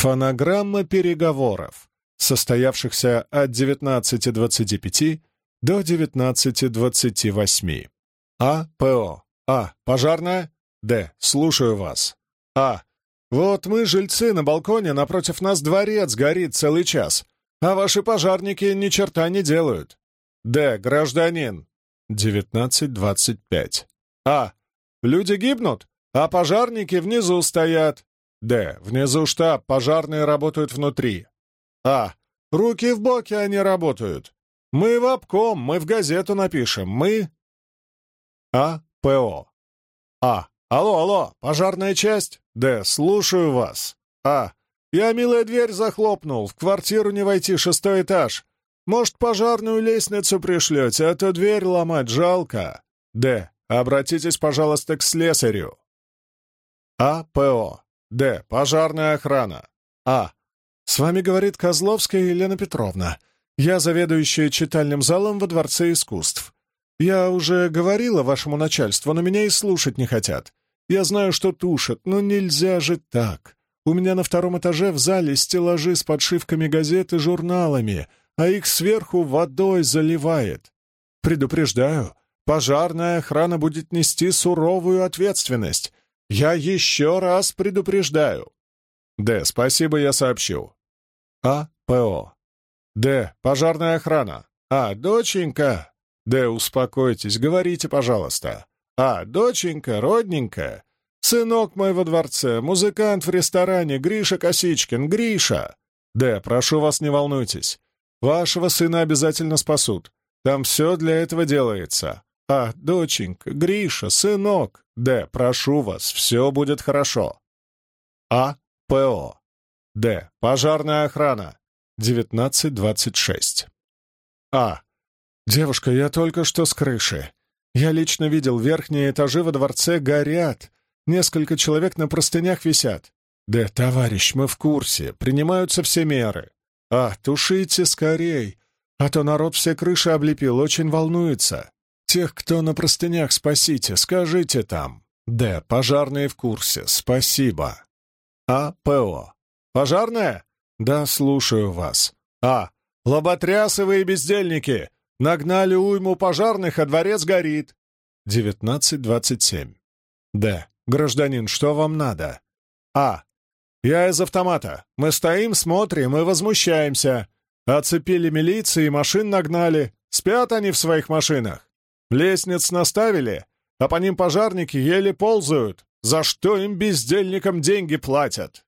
Фонограмма переговоров, состоявшихся от 19.25 до 19.28. А. ПО. А. Пожарная? Д. Слушаю вас. А. Вот мы, жильцы, на балконе, напротив нас дворец горит целый час, а ваши пожарники ни черта не делают. Д. Гражданин. 19.25. А. Люди гибнут, а пожарники внизу стоят. Д. Внизу штаб, пожарные работают внутри. А. Руки в боки они работают. Мы в обком, мы в газету напишем, мы... А. ПО. А. Алло, алло, пожарная часть? Д. Слушаю вас. А. Я, милая, дверь захлопнул, в квартиру не войти, шестой этаж. Может, пожарную лестницу пришлете, а то дверь ломать жалко. Д. Обратитесь, пожалуйста, к слесарю. А. ПО. Д. Пожарная охрана. А. С вами говорит Козловская Елена Петровна. Я заведующая читальным залом во Дворце искусств. Я уже говорила вашему начальству, но меня и слушать не хотят. Я знаю, что тушат, но нельзя же так. У меня на втором этаже в зале стеллажи с подшивками газет и журналами, а их сверху водой заливает. Предупреждаю, пожарная охрана будет нести суровую ответственность. Я еще раз предупреждаю. Д. Спасибо, я сообщу. А. ПО. Д. Пожарная охрана. А. Доченька. Д. Успокойтесь, говорите, пожалуйста. А. Доченька, родненькая. Сынок мой во дворце, музыкант в ресторане, Гриша Косичкин, Гриша. Д. Прошу вас, не волнуйтесь. Вашего сына обязательно спасут. Там все для этого делается. А, доченька, Гриша, сынок. Д. Прошу вас, все будет хорошо. А. ПО. Д. Пожарная охрана. 1926. А. Девушка, я только что с крыши. Я лично видел, верхние этажи во дворце горят. Несколько человек на простынях висят. Да, товарищ, мы в курсе. Принимаются все меры. А, тушите скорей. А то народ все крыши облепил, очень волнуется. Тех, кто на простынях, спасите, скажите там. Д. Пожарные в курсе. Спасибо. А. ПО. Пожарная? Да, слушаю вас. А. Лоботрясовые бездельники! Нагнали уйму пожарных, а дворец горит. 19.27. Д. Гражданин, что вам надо? А. Я из автомата. Мы стоим, смотрим и возмущаемся. Оцепили милиции, машин нагнали. Спят они в своих машинах. Лестниц наставили, а по ним пожарники еле ползают. За что им бездельникам деньги платят?